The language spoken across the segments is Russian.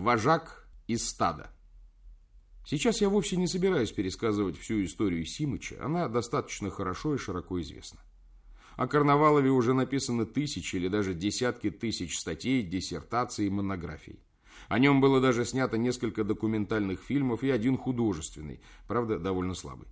Вожак из стада. Сейчас я вовсе не собираюсь пересказывать всю историю Симыча, она достаточно хорошо и широко известна. О Карнавалове уже написаны тысячи или даже десятки тысяч статей, диссертаций и монографий. О нем было даже снято несколько документальных фильмов и один художественный, правда, довольно слабый.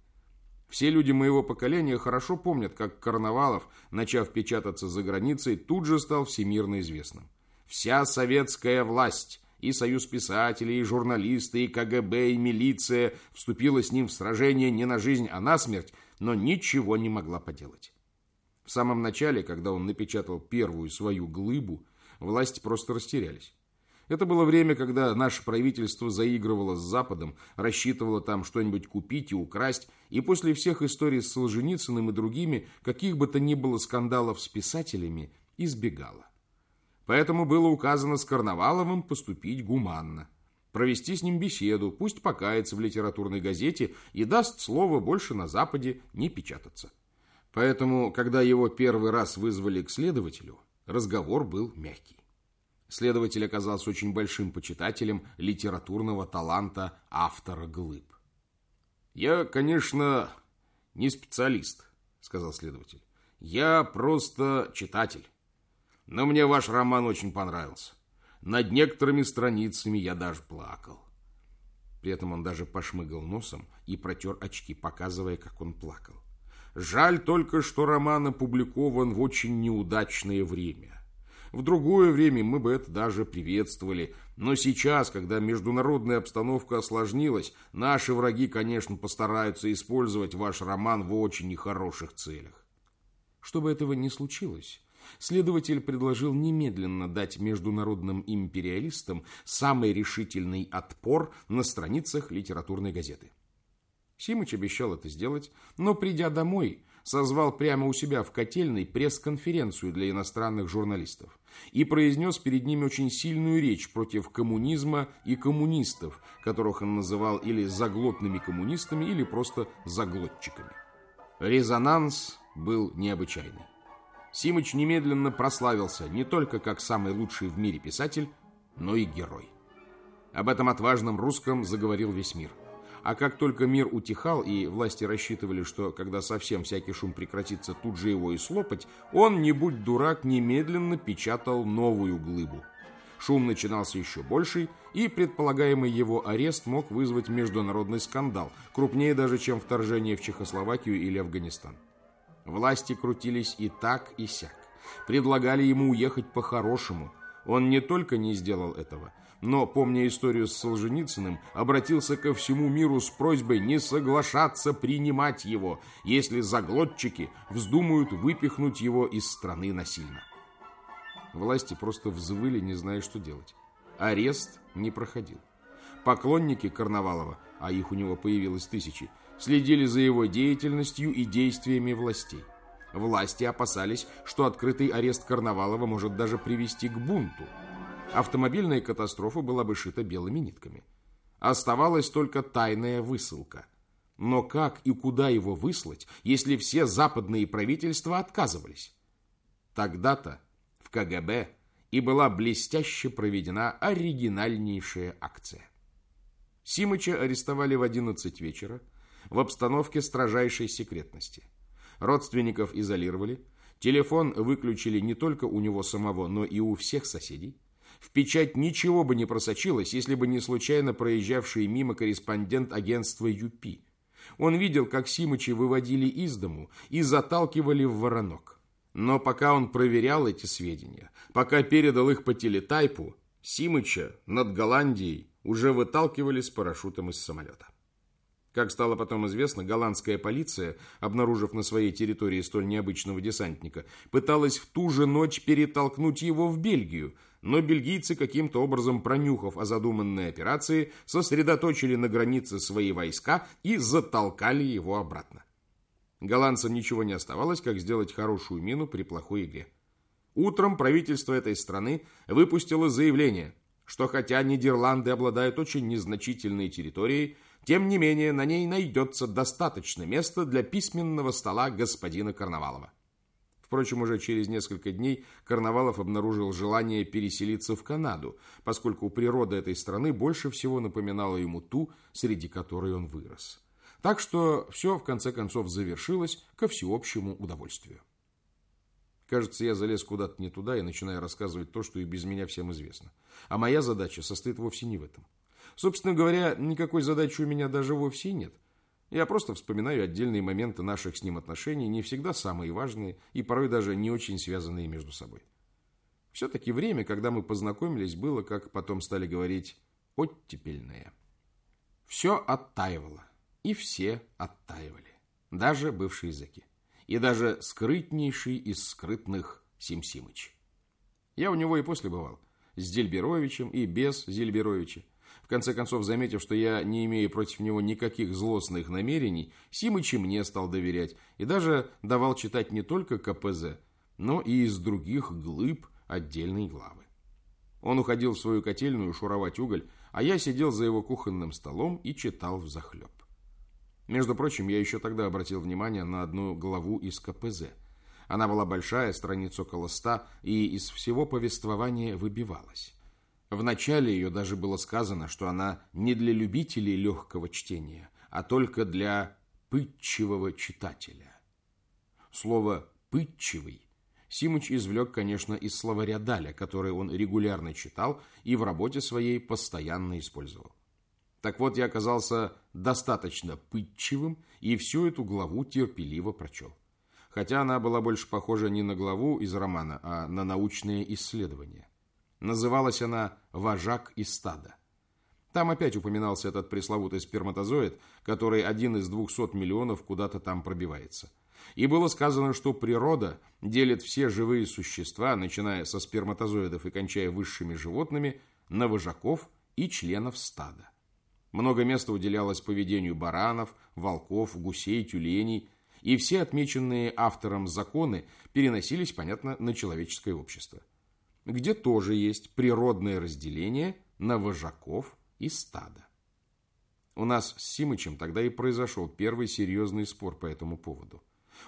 Все люди моего поколения хорошо помнят, как Карнавалов, начав печататься за границей, тут же стал всемирно известным. Вся советская власть, и Союз писателей, и журналисты, и КГБ, и милиция вступила с ним в сражение не на жизнь, а на смерть, но ничего не могла поделать. В самом начале, когда он напечатал первую свою глыбу, власти просто растерялись. Это было время, когда наше правительство заигрывало с Западом, рассчитывало там что-нибудь купить и украсть, и после всех историй с Солженицыным и другими, каких бы то ни было скандалов с писателями, избегало. Поэтому было указано с Карнаваловым поступить гуманно. Провести с ним беседу, пусть покается в литературной газете и даст слово больше на Западе не печататься. Поэтому, когда его первый раз вызвали к следователю, разговор был мягкий. Следователь оказался очень большим почитателем литературного таланта автора глыб. «Я, конечно, не специалист», — сказал следователь. «Я просто читатель. Но мне ваш роман очень понравился. Над некоторыми страницами я даже плакал». При этом он даже пошмыгал носом и протер очки, показывая, как он плакал. Жаль только, что роман опубликован в очень неудачное время. В другое время мы бы это даже приветствовали. Но сейчас, когда международная обстановка осложнилась, наши враги, конечно, постараются использовать ваш роман в очень нехороших целях. Чтобы этого не случилось, следователь предложил немедленно дать международным империалистам самый решительный отпор на страницах литературной газеты. Симыч обещал это сделать, но, придя домой, созвал прямо у себя в котельной пресс-конференцию для иностранных журналистов и произнес перед ними очень сильную речь против коммунизма и коммунистов, которых он называл или заглотными коммунистами, или просто заглотчиками. Резонанс был необычайный. Симыч немедленно прославился не только как самый лучший в мире писатель, но и герой. Об этом отважном русском заговорил весь мир – а как только мир утихал, и власти рассчитывали, что когда совсем всякий шум прекратится, тут же его и слопать, он, не будь дурак, немедленно печатал новую глыбу. Шум начинался еще больший, и предполагаемый его арест мог вызвать международный скандал, крупнее даже, чем вторжение в Чехословакию или Афганистан. Власти крутились и так, и сяк. Предлагали ему уехать по-хорошему. Он не только не сделал этого – но, помня историю с Солженицыным, обратился ко всему миру с просьбой не соглашаться принимать его, если заглотчики вздумают выпихнуть его из страны насильно. Власти просто взвыли, не зная, что делать. Арест не проходил. Поклонники Карнавалова, а их у него появилось тысячи, следили за его деятельностью и действиями властей. Власти опасались, что открытый арест Карнавалова может даже привести к бунту – автомобильная катастрофа была бы шита белыми нитками. Оставалась только тайная высылка. Но как и куда его выслать, если все западные правительства отказывались? Тогда-то в КГБ и была блестяще проведена оригинальнейшая акция. Симыча арестовали в 11 вечера в обстановке строжайшей секретности. Родственников изолировали, телефон выключили не только у него самого, но и у всех соседей. В печать ничего бы не просочилось, если бы не случайно проезжавший мимо корреспондент агентства ЮПИ. Он видел, как Симычи выводили из дому и заталкивали в воронок. Но пока он проверял эти сведения, пока передал их по телетайпу, Симыча над Голландией уже выталкивали с парашютом из самолета. Как стало потом известно, голландская полиция, обнаружив на своей территории столь необычного десантника, пыталась в ту же ночь перетолкнуть его в Бельгию, но бельгийцы, каким-то образом пронюхав о задуманной операции, сосредоточили на границе свои войска и затолкали его обратно. Голландцам ничего не оставалось, как сделать хорошую мину при плохой игре. Утром правительство этой страны выпустило заявление, что хотя Нидерланды обладают очень незначительной территорией, тем не менее, на ней найдется достаточно места для письменного стола господина Карнавалова. Впрочем, уже через несколько дней Карнавалов обнаружил желание переселиться в Канаду, поскольку природа этой страны больше всего напоминала ему ту, среди которой он вырос. Так что все в конце концов завершилось ко всеобщему удовольствию. Кажется, я залез куда-то не туда и начинаю рассказывать то, что и без меня всем известно. А моя задача состоит вовсе не в этом. Собственно говоря, никакой задачи у меня даже вовсе нет – я просто вспоминаю отдельные моменты наших с ним отношений, не всегда самые важные и порой даже не очень связанные между собой. Все-таки время, когда мы познакомились, было, как потом стали говорить, оттепельное. Все оттаивало, и все оттаивали, даже бывшие языки, и даже скрытнейший из скрытных Симсимыч. Я у него и после бывал, с Дельберовичем и без Зельберовича. В конце концов, заметив, что я не имею против него никаких злостных намерений, Симыч мне стал доверять и даже давал читать не только КПЗ, но и из других глыб отдельной главы. Он уходил в свою котельную шуровать уголь, а я сидел за его кухонным столом и читал взахлеб. Между прочим, я еще тогда обратил внимание на одну главу из КПЗ. Она была большая, страниц около ста, и из всего повествования выбивалась. В начале ее даже было сказано, что она не для любителей легкого чтения, а только для пытчивого читателя. Слово «пытчивый» Симыч извлек, конечно, из словаря Даля, который он регулярно читал и в работе своей постоянно использовал. Так вот, я оказался достаточно пытчивым и всю эту главу терпеливо прочел. Хотя она была больше похожа не на главу из романа, а на научные исследования. Называлась она «Вожак и стада». Там опять упоминался этот пресловутый сперматозоид, который один из двухсот миллионов куда-то там пробивается. И было сказано, что природа делит все живые существа, начиная со сперматозоидов и кончая высшими животными, на вожаков и членов стада. Много места уделялось поведению баранов, волков, гусей, тюленей, и все отмеченные автором законы переносились, понятно, на человеческое общество где тоже есть природное разделение на вожаков и стада. У нас с Симычем тогда и произошел первый серьезный спор по этому поводу.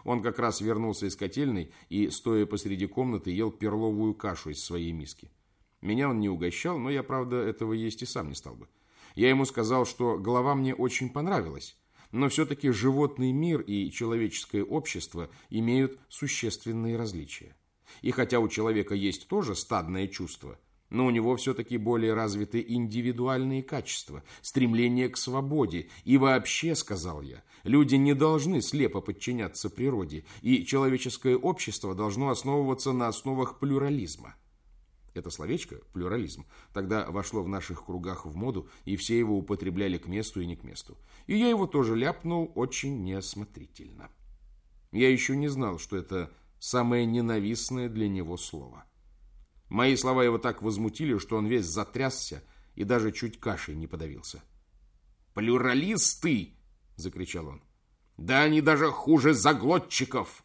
Он как раз вернулся из котельной и, стоя посреди комнаты, ел перловую кашу из своей миски. Меня он не угощал, но я, правда, этого есть и сам не стал бы. Я ему сказал, что глава мне очень понравилась, но все-таки животный мир и человеческое общество имеют существенные различия. И хотя у человека есть тоже стадное чувство, но у него все-таки более развиты индивидуальные качества, стремление к свободе. И вообще, сказал я, люди не должны слепо подчиняться природе, и человеческое общество должно основываться на основах плюрализма. Это словечко, плюрализм, тогда вошло в наших кругах в моду, и все его употребляли к месту и не к месту. И я его тоже ляпнул очень неосмотрительно. Я еще не знал, что это самое ненавистное для него слово. Мои слова его так возмутили, что он весь затрясся и даже чуть кашей не подавился. «Плюралисты!» — закричал он. «Да они даже хуже заглотчиков!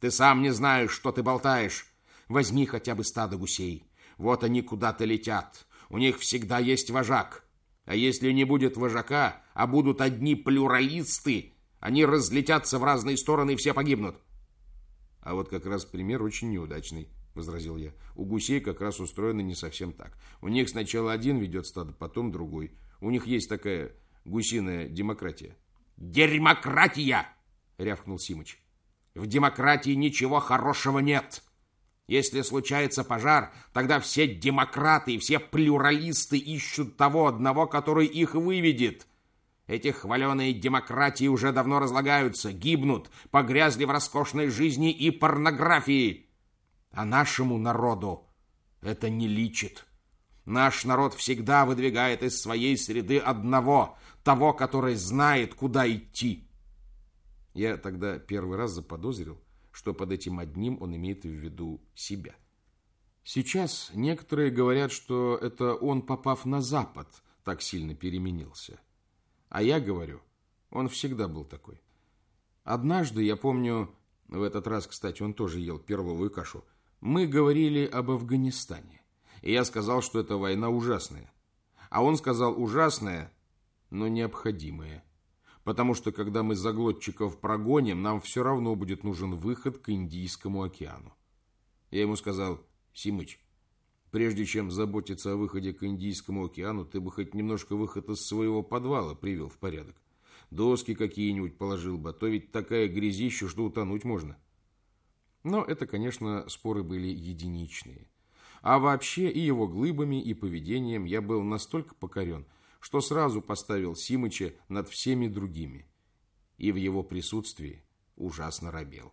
Ты сам не знаешь, что ты болтаешь. Возьми хотя бы стадо гусей. Вот они куда-то летят. У них всегда есть вожак. А если не будет вожака, а будут одни плюралисты, они разлетятся в разные стороны и все погибнут. А вот как раз пример очень неудачный, возразил я. У гусей как раз устроено не совсем так. У них сначала один ведет стадо, потом другой. У них есть такая гусиная демократия. Демократия! рявкнул Симыч. В демократии ничего хорошего нет. Если случается пожар, тогда все демократы и все плюралисты ищут того одного, который их выведет. Эти хваленые демократии уже давно разлагаются, гибнут, погрязли в роскошной жизни и порнографии. А нашему народу это не личит. Наш народ всегда выдвигает из своей среды одного, того, который знает, куда идти. Я тогда первый раз заподозрил, что под этим одним он имеет в виду себя. Сейчас некоторые говорят, что это он, попав на Запад, так сильно переменился. А я говорю, он всегда был такой. Однажды, я помню, в этот раз, кстати, он тоже ел перловую кашу, мы говорили об Афганистане. И я сказал, что эта война ужасная. А он сказал ужасная, но необходимая. потому что когда мы заглотчиков прогоним, нам все равно будет нужен выход к Индийскому океану. Я ему сказал, Симыч, прежде чем заботиться о выходе к Индийскому океану, ты бы хоть немножко выход из своего подвала привел в порядок. Доски какие-нибудь положил бы, а то ведь такая грязища, что утонуть можно. Но это, конечно, споры были единичные. А вообще и его глыбами, и поведением я был настолько покорен, что сразу поставил Симыча над всеми другими. И в его присутствии ужасно робел.